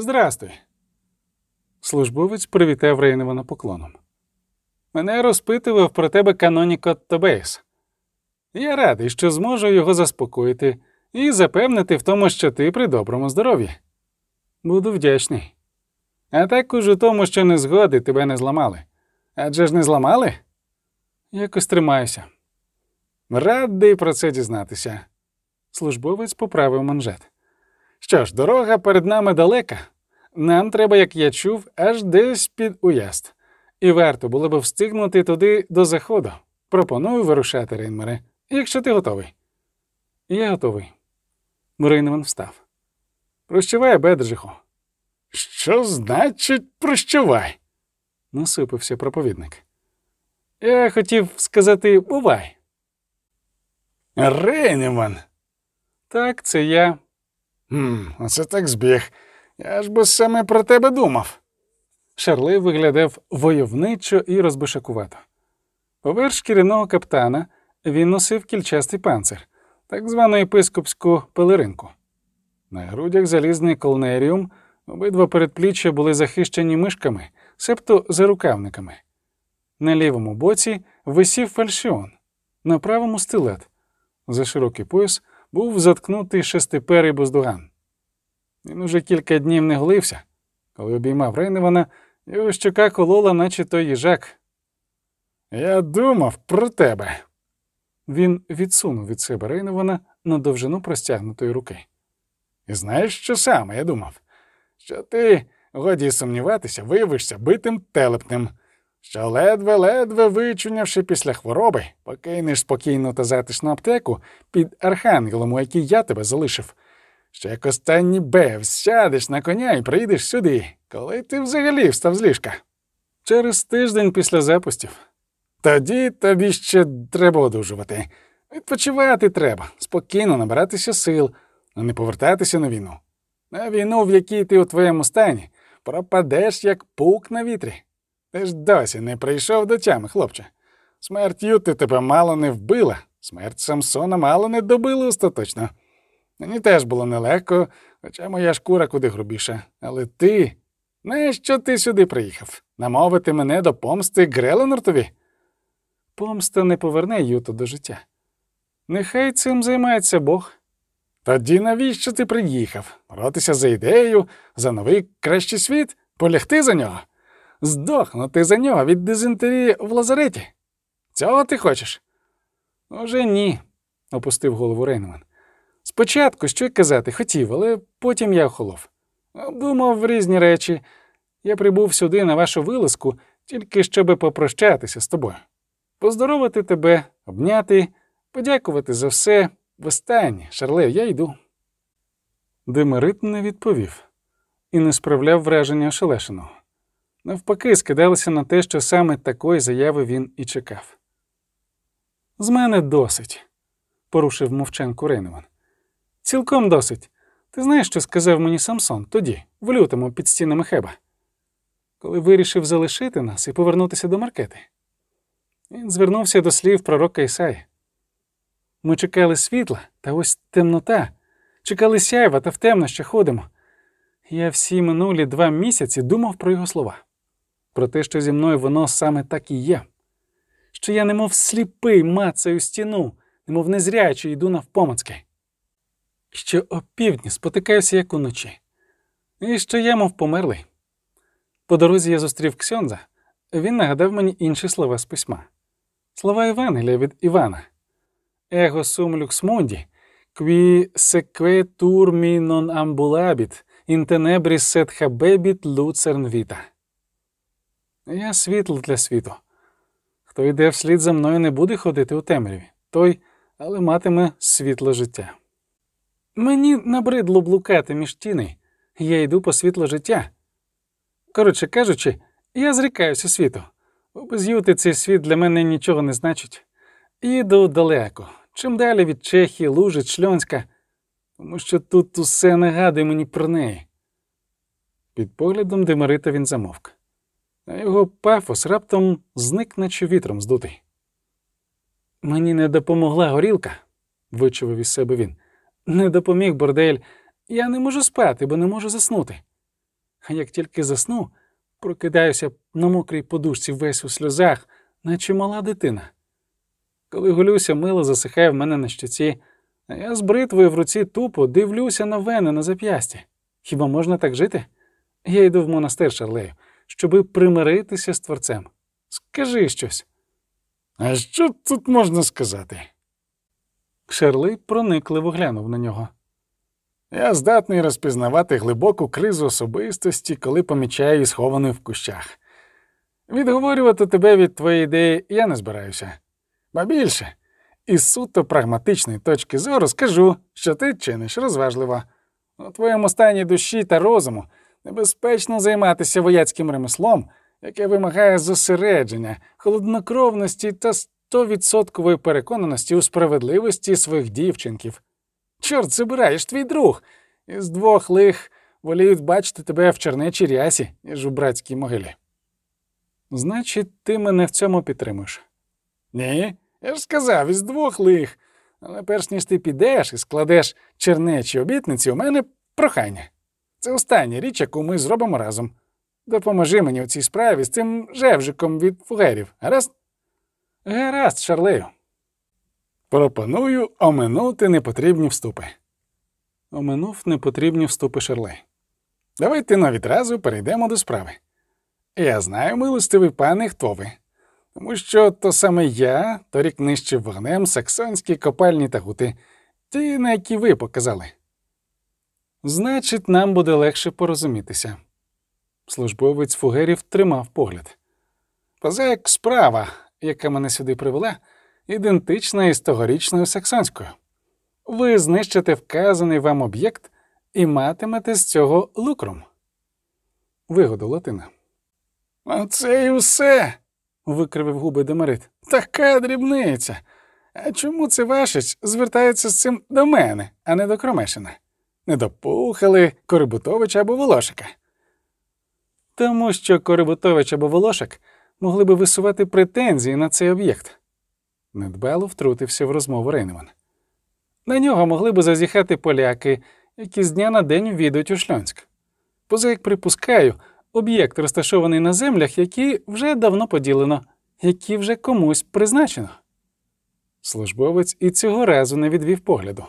Здрастуй. Службовець привітав Рейневана поклоном. Мене розпитував про тебе Каноніко Тобейс. Я радий, що зможу його заспокоїти і запевнити в тому, що ти при доброму здоров'ї. Буду вдячний. А також у тому, що незгоди тебе не зламали. Адже ж не зламали? Якось тримаюся. Радий про це дізнатися. Службовець поправив манжет. Що ж, дорога перед нами далека. Нам треба, як я чув, аж десь під уїзд. І варто було б встигнути туди до заходу. Пропоную вирушати, Рейнмере, якщо ти готовий. Я готовий. Рейнман встав. Прощавай, Бедржиху. Що значить прощавай? насипився проповідник. Я хотів сказати бувай. Рейнеман. Так, це я. «Хм, Оце так збіг. Я ж би саме про тебе думав. Шарлей виглядав войовничо і розбишакувато. Поверх шкіряного каптана він носив кільчастий панцир, так звану єпископську пелеринку. На грудях залізний колнеріум, обидва передпліччя були захищені мишками, себто зарукавниками. На лівому боці висів фальшіон, на правому стилет. За широкий пояс був заткнутий шестиперий буздуган. Він уже кілька днів не глився. Коли обіймав Рейневана, його щока колола, наче той їжак. Я думав про тебе. Він відсунув від себе Рейневана на довжину простягнутої руки. І знаєш, що саме я думав? Що ти, годі сумніватися, виявишся битим телепним, що ледве-ледве вичунявши після хвороби, покинеш спокійну та затишну аптеку під архангелом, у якій я тебе залишив. Що як останній бев сядеш на коня і прийдеш сюди, коли ти взагалі встав з ліжка. Через тиждень після запустів. Тоді тобі ще треба одужувати. Відпочивати треба, спокійно набиратися сил, а не повертатися на війну. На війну, в якій ти у твоєму стані, пропадеш, як пук на вітрі. Ти ж досі не прийшов до тями, хлопче. Смерть Юти тебе мало не вбила, смерть Самсона мало не добила остаточно. Мені теж було нелегко, хоча моя шкура куди грубіша. Але ти. Нащо ти сюди приїхав? Намовити мене до помсти Греленортові? Помста не поверне Юту до життя. Нехай цим займається Бог. Тоді навіщо ти приїхав? Боротися за ідею, за новий кращий світ, полягти за нього, здохнути за нього від дизентерії в лазареті. Цього ти хочеш? Уже ні, опустив голову Рейнман. Спочатку, що й казати, хотів, але потім я охолов. Думав різні речі. Я прибув сюди на вашу вилазку, тільки щоби попрощатися з тобою, поздоровити тебе, обняти, подякувати за все. Востаннє, Шарле, я йду. Демерит не відповів і не справляв враження ошелешеного. Навпаки, скидалося на те, що саме такої заяви він і чекав. З мене досить, порушив мовчанку Рейневан. Цілком досить. Ти знаєш, що сказав мені Самсон тоді, в лютому під стінами Хеба, коли вирішив залишити нас і повернутися до маркети. Він звернувся до слів пророка Ісаї. Ми чекали світла, та ось темнота, чекали сяйва та в темно ще ходимо. Я всі минулі два місяці думав про його слова, про те, що зі мною воно саме так і є, що я, немов сліпий, мацаю стіну, немов незрячий йду навпомацьки що опівдні спотикаюся, як уночі, і що я, мов померлий. По дорозі я зустрів Ксьонза, він нагадав мені інші слова з письма. Слова Євангелія від Івана. Его сум люкс мунді, кві секве тур мі нон амбулабіт, інтенебріс сет хабебіт луцерн віта. Я світло для світу. Хто йде вслід за мною, не буде ходити у темряві, той, але матиме світло життя. Мені набридло блукати між тіни, я йду по світло життя. Коротше кажучи, я зрікаюся світу. Без юти цей світ для мене нічого не значить. Їду далеко, чим далі від Чехії, Лужиць, Шльонська, тому що тут усе нагадує мені про неї. Під поглядом Демарита він замовк, а його пафос раптом зник, наче вітром здутий. Мені не допомогла горілка, вичував із себе він. Не допоміг бордель. Я не можу спати, бо не можу заснути. а як тільки засну, прокидаюся на мокрій подушці весь у сльозах, наче мала дитина. Коли голюся, мило засихає в мене на щоці, а я з бритвою в руці тупо дивлюся на вени на зап'ясті. Хіба можна так жити? Я йду в монастир Шарлею, щоби примиритися з творцем. Скажи щось. А що тут можна сказати? Шерлей проникливо глянув на нього. Я здатний розпізнавати глибоку кризу особистості, коли помічаю її схованою в кущах. Відговорювати тебе від твоєї ідеї я не збираюся. Ба більше, із суто прагматичної точки зору скажу, що ти чиниш розважливо. У твоєму стані душі та розуму небезпечно займатися вояцьким ремеслом, яке вимагає зосередження, холоднокровності та стовідсоткової переконаності у справедливості своїх дівчинків. Чорт забираєш твій друг. Із двох лих воліють бачити тебе в чернечій рясі, ніж у братській могилі. Значить, ти мене в цьому підтримуєш. Ні, я ж сказав, із двох лих. Але перш ніж ти підеш і складеш чернечі обітниці, у мене прохання. Це остання річ, яку ми зробимо разом. Допоможи мені у цій справі з цим жевжиком від фугерів, гаразд? Гаразд, Шарлею. Пропоную оминути непотрібні вступи. Оминув непотрібні вступи Шарлей. Давайте но відразу перейдемо до справи. Я знаю, милостивий пане, хто ви. Тому що то саме я торік нищив вогнем саксонські копальні та гути, ті, на які ви показали. Значить, нам буде легше порозумітися. Службовець фугерів тримав погляд. Поза як справа, яка мене сюди привела, ідентична із тогорічною саксонською. Ви знищите вказаний вам об'єкт і матимете з цього лукрум. Вигоду Латина. Оце і все. викривив губи Демарит. Така дрібниця. А чому це вашич звертається з цим до мене, а не до Кромешина? Не до Корибутовича або Волошика? Тому що Корибутович або Волошик могли би висувати претензії на цей об'єкт. Недбало втрутився в розмову Рейневан. На нього могли би зазіхати поляки, які з дня на день війдуть у Шльонськ. Поза як припускаю, об'єкт розташований на землях, які вже давно поділено, які вже комусь призначено. Службовець і цього разу не відвів погляду.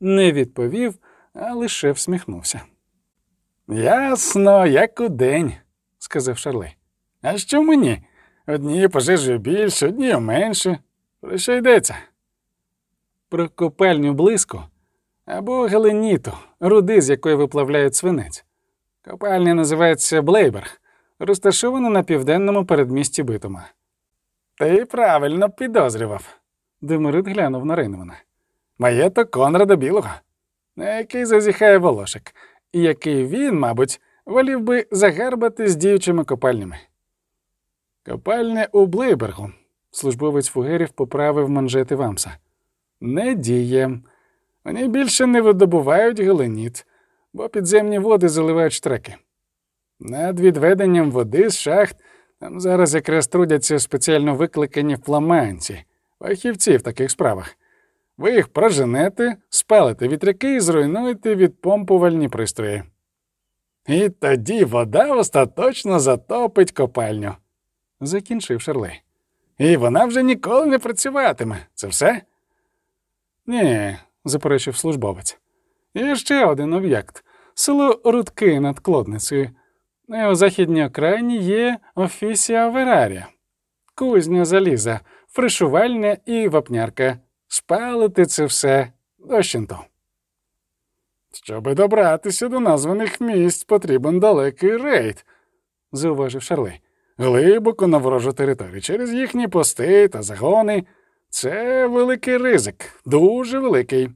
Не відповів, а лише всміхнувся. Ясно, як у день, сказав Шарлей. А що мені? Одні пожежі більше, одні менше. Про що йдеться? Про копальню близько або геленіту, руди, з якої виплавляють свинець. Копальня називається Блейберг, розташована на південному передмісті Битома. Ти правильно підозрював. Демерит глянув на Рейнмана. Маєто Конрада Білого, на який зазіхає волошик, і який він, мабуть, волів би загарбати з діючими копальнями. Копальня у Блейбергу. Службовець фугерів поправив манжети Вамса. Не діє. Вони більше не видобувають геленіт, бо підземні води заливають штреки. Над відведенням води з шахт там зараз якраз трудяться спеціально викликані фламанці, фахівці в таких справах. Ви їх проженете, спалите вітряки і зруйнуєте відпомпувальні пристрої. І тоді вода остаточно затопить копальню, закінчив Шарлей. І вона вже ніколи не працюватиме. Це все? Ні, заперечив службовець. Є ще один об'єкт село Рудки над Клодницею. Його західній окраїні є офісія Верарія, кузня заліза, фришувальня і вапнярка. Спалити це все дощенто. Щоби добратися до названих місць, потрібен далекий рейд, зауважив Шарлей. Глибоко на ворожу територію через їхні пости та загони. Це великий ризик, дуже великий.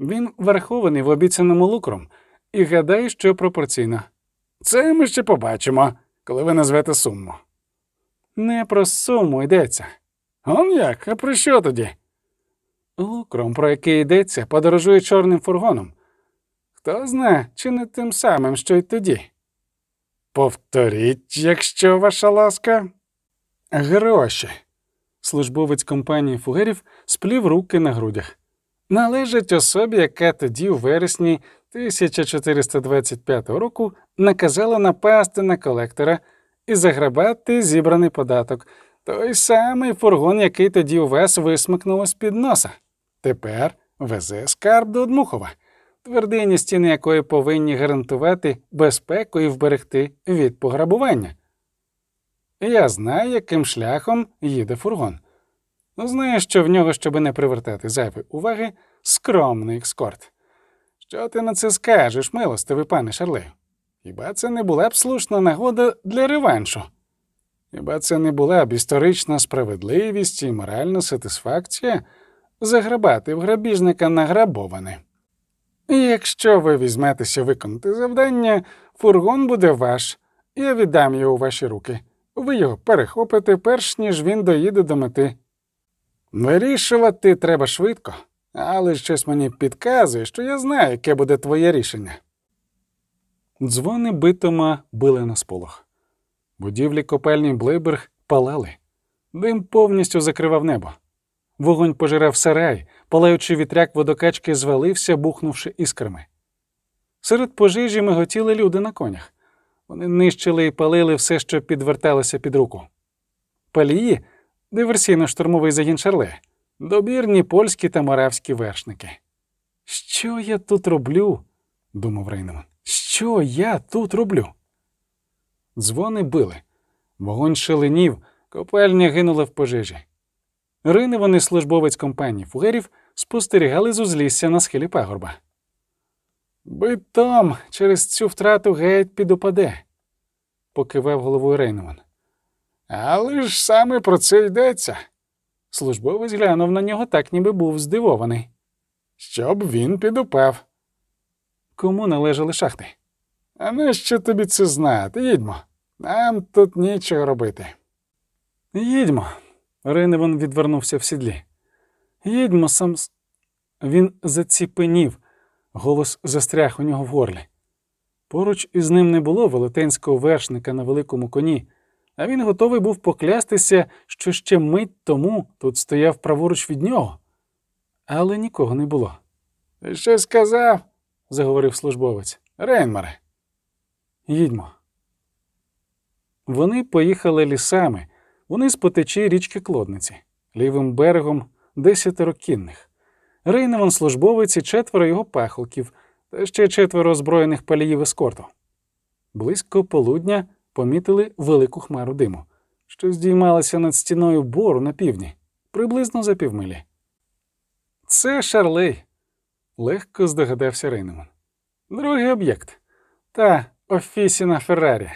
Він врахований в обіцяному лукром і гадаю, що пропорційно. Це ми ще побачимо, коли ви назвете суму. Не про суму йдеться. Он як? А про що тоді? Лукром, про який йдеться, подорожує чорним фургоном. Хто знає, чи не тим самим, що й тоді. Повторіть, якщо ваша ласка. Гроші. Службовець компанії фугерів сплів руки на грудях. Належать особі, яка тоді, у вересні 1425 року наказала напасти на колектора і заграбати зібраний податок, той самий фургон, який тоді у вас висмикнуло з-під носа. Тепер везе скарб до Дмухова, твердині стіни якої повинні гарантувати безпеку і вберегти від пограбування. Я знаю, яким шляхом їде фургон. Знаю, що в нього, щоб не привертати зайвої уваги, скромний екскорт. Що ти на це скажеш, милостивий пане Шарлею? Хіба це не була б слушна нагода для реваншу? Хіба це не була б історична справедливість і моральна сатисфакція заграбати в грабіжника награбоване? Якщо ви візьметеся виконати завдання, фургон буде ваш, я віддам його у ваші руки. Ви його перехопите, перш ніж він доїде до мети. Вирішувати треба швидко, але щось мені підказує, що я знаю, яке буде твоє рішення. Дзвони битома били на сполох. Будівлі копальні Блейберг палали. Дим повністю закривав небо. Вогонь пожирав сарай, палаючи вітряк водокачки звалився, бухнувши іскрами. Серед пожежі миготіли люди на конях. Вони нищили і палили все, що підверталося під руку. Палії диверсійно-штурмовий загін Шарле, добірні польські та моравські вершники. Що я тут роблю? думав Рейнеман. Що я тут роблю? Дзвони били, вогонь шаленів, копальня гинула в пожежі. Рейневан і службовець компанії фугерів спостерігали з узлісся на схилі пагорба. Битом через цю втрату геть підупаде, покивав головою Рейнеман. Але ж саме про це йдеться. Службовець глянув на нього так, ніби був здивований. Щоб він підупав. Кому належали шахти? А нащо тобі це знати? Їдьмо. Нам тут нічого робити. Їдьмо. Рейневан відвернувся в сідлі. Їдьмо сам. с-» Він заціпенів, голос застряг у нього в горлі. Поруч із ним не було велетенського вершника на великому коні, а він готовий був поклястися, що ще мить тому тут стояв праворуч від нього. Але нікого не було. Ти що сказав? заговорив службовець. Рейнмаре. Їдьмо. Вони поїхали лісами, вони з потечі річки Клодниці, лівим берегом десятеро кінних. Рейневан службовець четверо його пахолків, та ще четверо озброєних паліїв ескорту. Близько полудня помітили велику хмару диму, що здіймалася над стіною бору на півдні, приблизно за півмилі. Це Шарлей, легко здогадався Рейнеман. Другий об'єкт. Та офісіна Феррарі.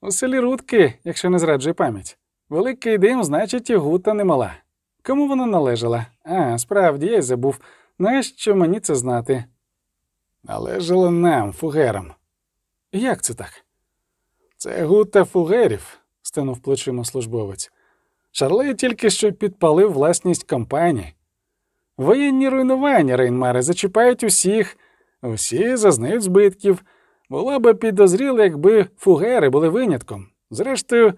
У селі Рудки, якщо не зраджує пам'ять. Великий дим, значить, і гута немала. Кому вона належала? А, справді, я й забув. Нащо мені це знати? Належала нам, фугерам. Як це так? Це гута фугерів, стенув плечима службовець. Шарлей тільки що підпалив власність компанії. Воєнні руйнування, Рейнмаре, зачіпають усіх, усі зазнають збитків. Було би підозріло, якби фугери були винятком. Зрештою,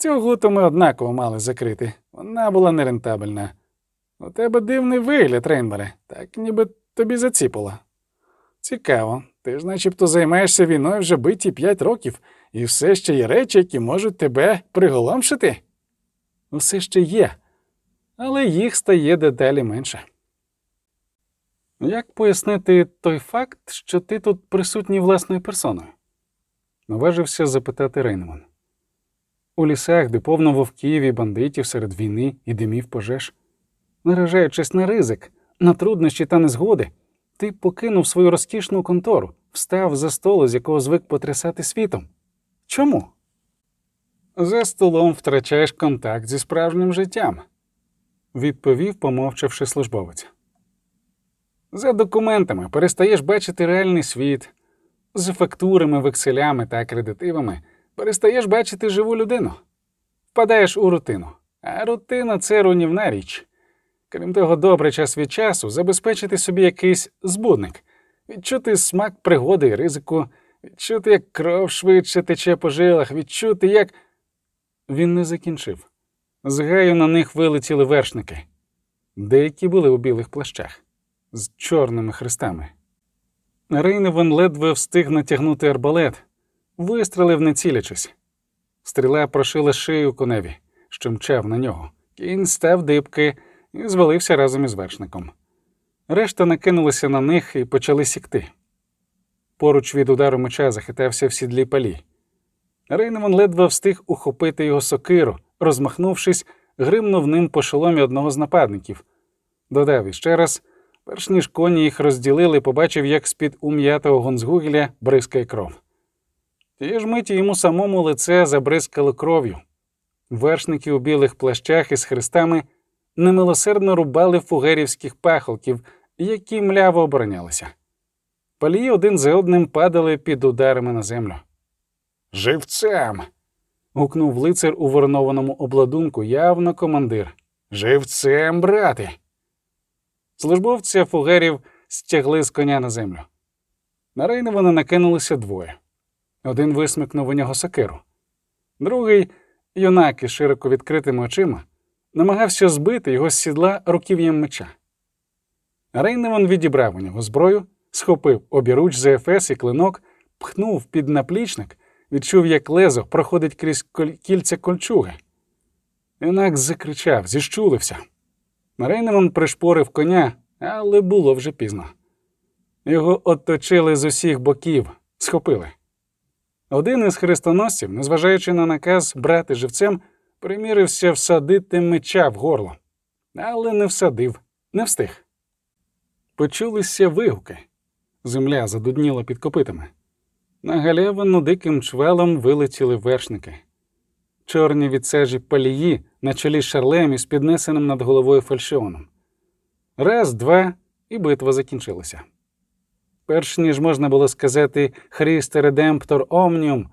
цю гуту ми однаково мали закрити. Вона була нерентабельна. У тебе дивний вигляд, Рейнбере, так ніби тобі заціпало. Цікаво. Ти ж начебто займаєшся війною вже биті п'ять років, і все ще є речі, які можуть тебе приголомшити? Усе ще є, але їх стає дедалі менше. Як пояснити той факт, що ти тут присутній власною персоною? наважився запитати Рейнман. У лісах, де повно вовків і бандитів серед війни і димів пожеж, наражаючись на ризик, на труднощі та незгоди, ти покинув свою розкішну контору, встав за столу, з якого звик потрясати світом. Чому? За столом втрачаєш контакт зі справжнім життям, відповів, помовчавши службовець. За документами перестаєш бачити реальний світ, з фактурами, векселями та акредитивами перестаєш бачити живу людину, впадаєш у рутину. А рутина це руйнівна річ. Крім того, добре час від часу забезпечити собі якийсь збудник, відчути смак пригоди і ризику, відчути, як кров швидше тече по жилах, відчути, як. Він не закінчив. З гаю на них вилетіли вершники. Деякі були у білих плащах з чорними хрестами. Рейневан ледве встиг натягнути арбалет, вистрелив не цілячись. Стріла прошила шию коневі, що мчав на нього. Кінь став дибки і звалився разом із вершником. Решта накинулися на них і почали сікти. Поруч від удару меча захитався в сідлі палі. Рейневан ледве встиг ухопити його сокиру, розмахнувшись, гримнув ним по шоломі одного з нападників. Додав іще раз, перш ніж коні їх розділили, побачив, як з-під ум'ятого гонзгугеля бризкає кров. Тієї ж миті йому самому лице забризкало кров'ю. Вершники у білих плащах із хрестами немилосердно рубали фугерівських пахолків, які мляво оборонялися. Палії один за одним падали під ударами на землю. Живцем. гукнув лицар у воронованому обладунку, явно командир. Живцем, брате. Службовця фугерів стягли з коня на землю. На Рейна вони накинулися двоє. Один висмикнув у нього сокиру. Другий, юнак із широко відкритими очима, намагався збити його з сідла руків'ям меча. Рейневан відібрав у нього зброю, схопив обіруч ефес і клинок, пхнув під наплічник, відчув, як лезо проходить крізь кільця кольчуги. Юнак закричав, зіщулився. Рейнеман пришпорив коня, але було вже пізно. Його оточили з усіх боків, схопили. Один із хрестоносців, незважаючи на наказ брати живцем, примірився всадити меча в горло, але не всадив, не встиг. Почулися вигуки. Земля задудніла під копитами. На галявину диким чвелом вилетіли вершники. Чорні від сажі палії на чолі шарлем із піднесеним над головою фальшіоном. Раз, два, і битва закінчилася. Перш ніж можна було сказати Христе Редемптор Омніум,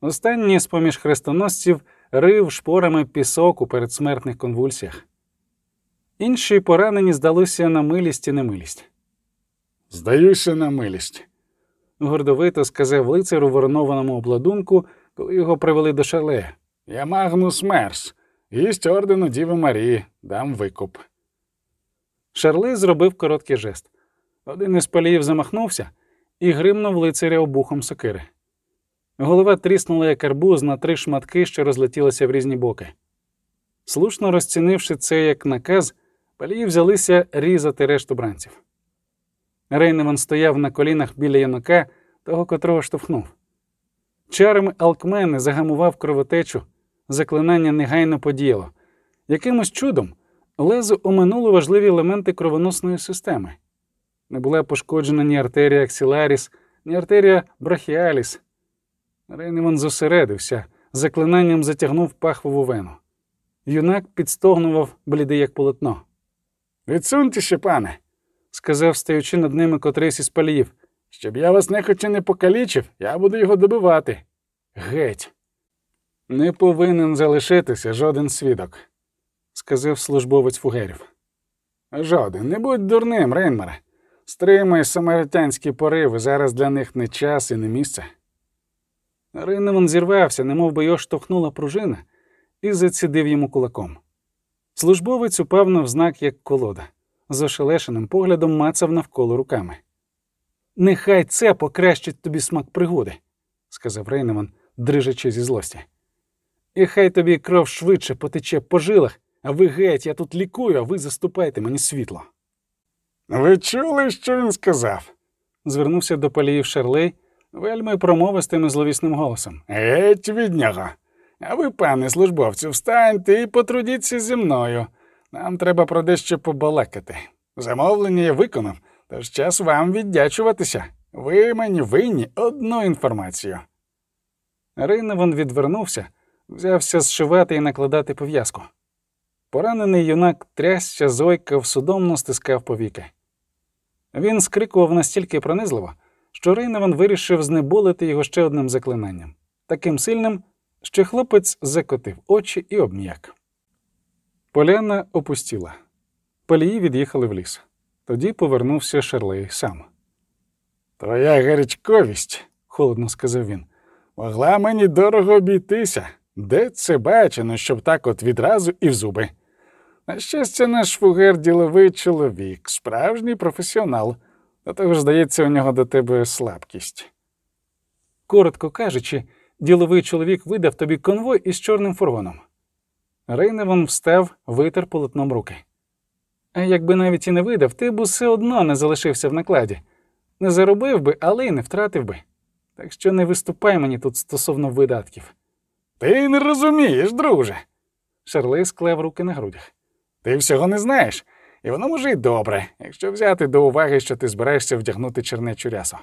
останній з поміж хрестоносців рив шпорами пісок у передсмертних конвульсіях. Інші поранені здалися на милість і немилість. Здаюся на милість. Гордовито сказав лицар у воронованому обладунку, коли його привели до шале. Я Магнус Мерс, гість ордену Діви Марії, дам викуп. Шарлей зробив короткий жест. Один із паліїв замахнувся і гримнув лицаря обухом сокири. Голова тріснула як арбуз на три шматки, що розлетілися в різні боки. Слушно розцінивши це як наказ, палії взялися різати решту бранців. Рейневан стояв на колінах біля янука, того котрого штовхнув. Чарами Алкмени загамував кровотечу, заклинання негайно подіяло. Якимось чудом лезо оминуло важливі елементи кровоносної системи. Не була пошкоджена ні артерія аксіларіс, ні артерія брахіаліс. Рейневан зосередився, заклинанням затягнув пахвову вену. Юнак підстогнував блідий, як полотно. Відсуньтеся, пане, Сказав, стаючи над ними котрийсь із паліїв. щоб я вас нехоче не покалічив, я буду його добивати. Геть. Не повинен залишитися жоден свідок, сказав службовець фугерів. Жоден, не будь дурним, Рейнмаре. Стримай самаритянські пориви, зараз для них не час і не місце. Рейневан зірвався, немов би його штовхнула пружина, і зацідив йому кулаком. Службовець упав навзнак, як колода, з ошелешеним поглядом мацав навколо руками. Нехай це покращить тобі смак пригоди, сказав Рейневан, дрижачи зі злості. І хай тобі кров швидше потече по жилах, а ви геть, я тут лікую, а ви заступайте мені світло. Ви чули, що він сказав? Звернувся до паліїв Шарлей вельми промовистим і зловісним голосом. Геть від нього. А ви, пане службовцю, встаньте і потрудіться зі мною. Нам треба про дещо побалакати. Замовлення я виконав, тож час вам віддячуватися. Ви мені винні одну інформацію. Рейневан відвернувся, взявся зшивати і накладати пов'язку. Поранений юнак трясся, зойкав, судомно стискав повіки. Він скрикував настільки пронизливо, що Рейневан вирішив знеболити його ще одним заклинанням, таким сильним, що хлопець закотив очі і обм'як. Поляна опустіла. Палії від'їхали в ліс. Тоді повернувся Шерлей сам. Твоя гарячковість, Холодно сказав він. могла мені дорого обійтися. Де це бачено, щоб так от відразу і в зуби? На щастя, наш фугер діловий чоловік, справжній професіонал. До того ж, здається, у нього до тебе слабкість. Коротко кажучи, діловий чоловік видав тобі конвой із чорним фургоном. Рейневан встав, витер полотном руки. А якби навіть і не видав, ти б усе одно не залишився в накладі. Не заробив би, але й не втратив би. Так що не виступай мені тут стосовно видатків. Ти не розумієш, друже. Шарлей склев руки на грудях. Ти всього не знаєш, і воно може й добре, якщо взяти до уваги, що ти збираєшся вдягнути чернечу рясу.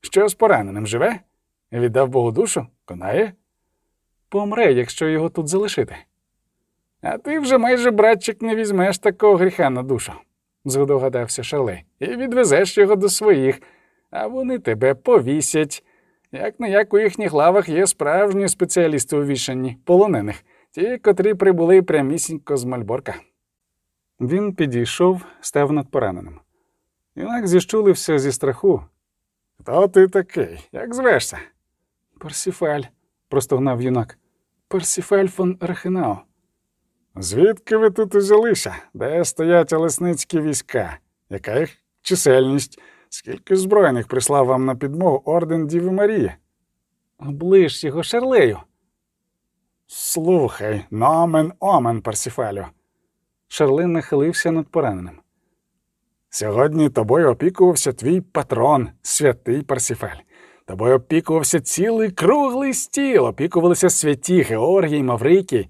Що з пораненим живе? Віддав Богу душу? Конає? Помре, якщо його тут залишити. А ти вже майже, братчик, не візьмеш такого гріха на душу, здогадався Шарлей, і відвезеш його до своїх, а вони тебе повісять. Як не як у їхніх лавах є справжні спеціалісти у вішанні, полонених, ті, котрі прибули прямісінько з Мальборка. Він підійшов, став над пораненим. Юнак зіщулився зі страху. Хто ти такий? Як звешся? Парсіфаль, простогнав юнак. Парсіфаль фон Рахенау. Звідки ви тут узялися? Де стоять олесницькі війська? Яка їх чисельність? Скільки збройних прислав вам на підмогу орден Діви Марії? Облиш його, Шарлею. Слухай, nomen omen, Парсіфалю. Шарлин нахилився над пораненим. Сьогодні тобою опікувався твій патрон, святий Парсіфаль. Тобою опікувався цілий круглий стіл, опікувалися святі Георгій, Маврикій.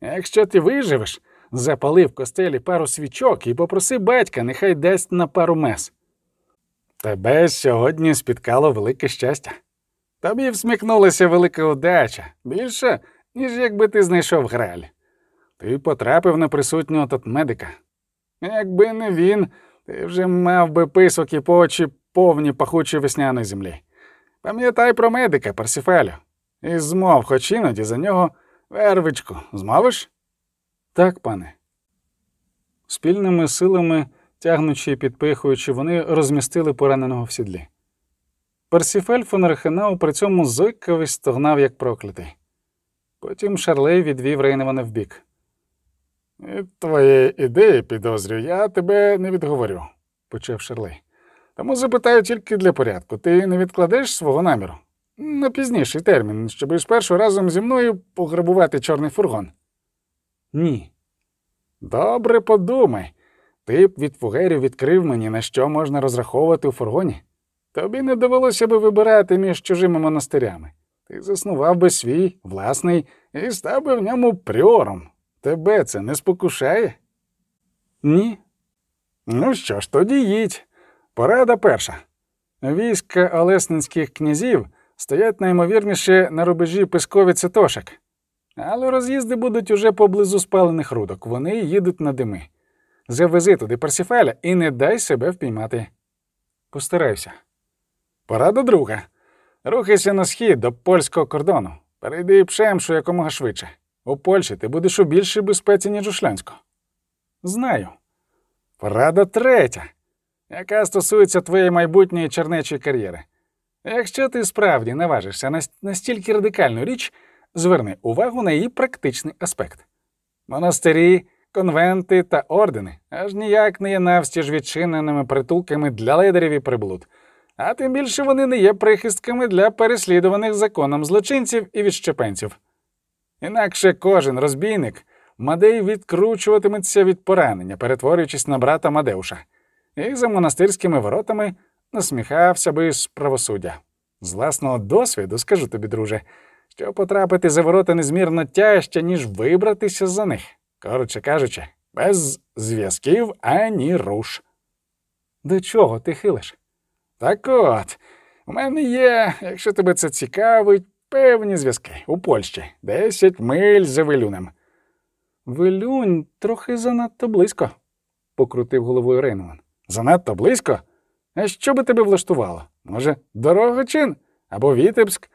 Якщо ти виживеш, запали в костелі пару свічок і попроси батька, нехай дасть на пару мес. Тебе сьогодні спіткало велике щастя. Тобі всміхнулася велика удача, більше, ніж якби ти знайшов граль. Ти потрапив на присутнього тут медика. Якби не він, ти вже мав би писок і по очі повні пахучої весняної землі. Пам'ятай про медика, Парсіфалю, і змов, хоч іноді за нього вервичку. Змовиш? Так, пане. Спільними силами, тягнучи і підпихуючи, вони розмістили пораненого в сідлі. Парсіфель фон Рахенау при цьому зойкав і стогнав, як проклятий. Потім Шарлей відвів Рейневана вбік. Від твоєї ідеї, підозрюю, я тебе не відговорю, почав Шарлей. Тому запитаю тільки для порядку. Ти не відкладеш свого наміру? На пізніший термін, щоб спершу разом зі мною пограбувати чорний фургон. Ні. Добре подумай. Ти б від фугерів відкрив мені, на що можна розраховувати у фургоні. Тобі не довелося би вибирати між чужими монастирями. Ти заснував би свій власний і став би в ньому пріором. Тебе це не спокушає? Ні. Ну що ж, тоді їдь. Порада перша. Війська олесненських князів стоять наймовірніше на рубежі Писковиці Тошек. Але роз'їзди будуть уже поблизу спалених рудок. Вони їдуть на дими. Завези туди Парсіфаля і не дай себе впіймати. Постараюся. Порада друга. Рухайся на схід до польського кордону. Перейди пшемшу якомога швидше. У Польщі ти будеш у більшій безпеці, ніж у Шлянську. Знаю. Порада третя, яка стосується твоєї майбутньої чернечої кар'єри. Якщо ти справді наважишся на настільки радикальну річ, зверни увагу на її практичний аспект. Монастирі, конвенти та ордени аж ніяк не є навстіж відчиненими притулками для лидерів і приблуд, а тим більше вони не є прихистками для переслідуваних законом злочинців і відщепенців. Інакше кожен розбійник Мадей відкручуватиметься від поранення, перетворюючись на брата Мадеуша, і за монастирськими воротами насміхався би з правосуддя. З власного досвіду скажу тобі, друже, що потрапити за ворота незмірно тяжче, ніж вибратися за них. Коротше кажучи, без зв'язків ані руш. До чого ти хилиш? Так от, у мене є, якщо тебе це цікавить, певні зв'язки у Польщі, 10 миль за Вилюнем. Вилюнь трохи занадто близько, покрутив головою Рейнман. Занадто близько? А що би тебе влаштувало? Може, Дорогочин або Вітебськ?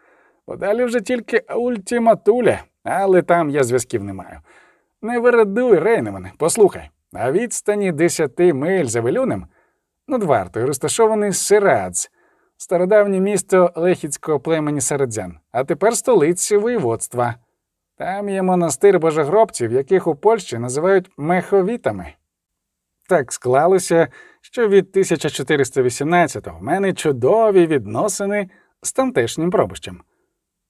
Подалі вже тільки ультиматуля, але там я зв'язків не маю. Не вирадуй, Рейнемане, послухай, на відстані 10 миль за Вилюнем над вартою розташований Сирадз, стародавнє місто лехіцького племені Середзян, а тепер столиця воєводства. Там є монастир божегробців, яких у Польщі називають меховітами. Так склалося, що від 1418-го в мене чудові відносини з тамтешнім пробищем.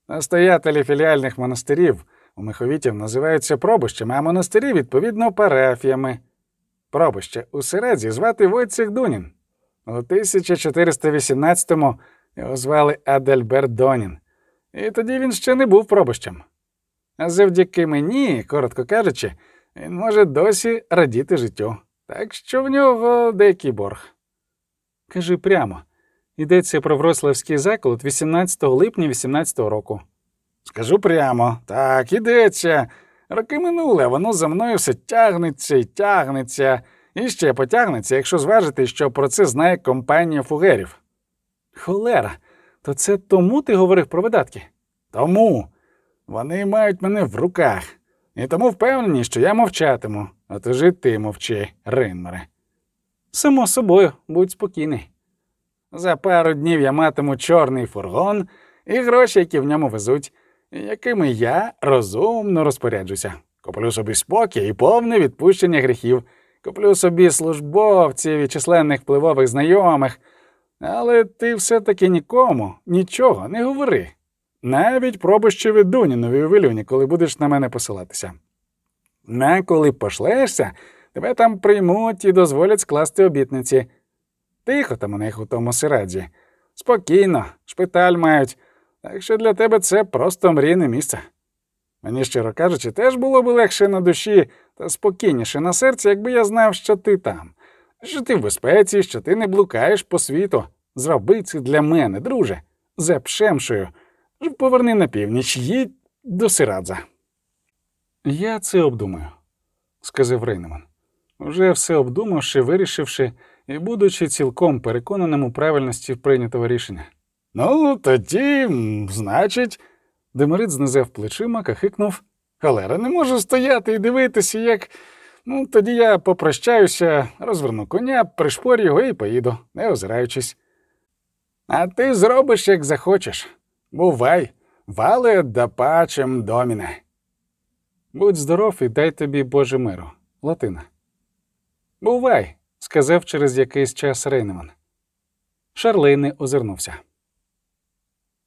Настоятелі філіальних монастирів у Миховітів називаються пробищами, а монастирі, відповідно, парафіями. Пробище у Середзі звати Войцех Дунін. У 1418-му його звали Адельберт Донін, і тоді він ще не був пробищем. А завдяки мені, коротко кажучи, він може досі радіти життю. Так що в нього деякий борг. Кажи прямо. Йдеться про Врославський заколот 18 липня 18 року. Скажу прямо, так, ідеться. Роки минули, а воно за мною все тягнеться і тягнеться, і ще потягнеться, якщо зважити, що про це знає компанія фугерів. Холера, то це тому ти говорив про видатки? Тому. Вони мають мене в руках, і тому впевнені, що я мовчатиму, а то ж і ти мовчи, Ринмере. Само собою, будь спокійний. За пару днів я матиму чорний фургон і гроші, які в ньому везуть, якими я розумно розпоряджуся. Куплю собі спокій і повне відпущення гріхів, куплю собі службовців і численних впливових знайомих, але ти все-таки нікому нічого не говори. Навіть пробищеві Дунінові у Вилюні, коли будеш на мене посилатися. На коли пошлешся, тебе там приймуть і дозволять скласти обітниці. Тихо там у них у тому сираді. Спокійно, шпиталь мають, так що для тебе це просто мрійне місце. Мені, щиро кажучи, теж було б легше на душі та спокійніше на серці, якби я знав, що ти там, що ти в безпеці, що ти не блукаєш по світу. Зроби це для мене, друже, за пшемшою. Поверни на північ, їдь до Сирадза. Я це обдумаю, сказав Рейнеман. Уже все обдумавши, вирішивши і будучи цілком переконаним у правильності прийнятого рішення. Ну, тоді, значить, Демерит знизав плечима, кахикнув. Холера, не можу стояти і дивитися, як. Ну, тоді я попрощаюся, розверну коня, пришпорю його і поїду, не озираючись. А ти зробиш, як захочеш. Бувай, вале да пачем доміне. Будь здоров і дай тобі Боже миру. Латина. Бувай, сказав через якийсь час Рейнеман. Шарлей не озирнувся.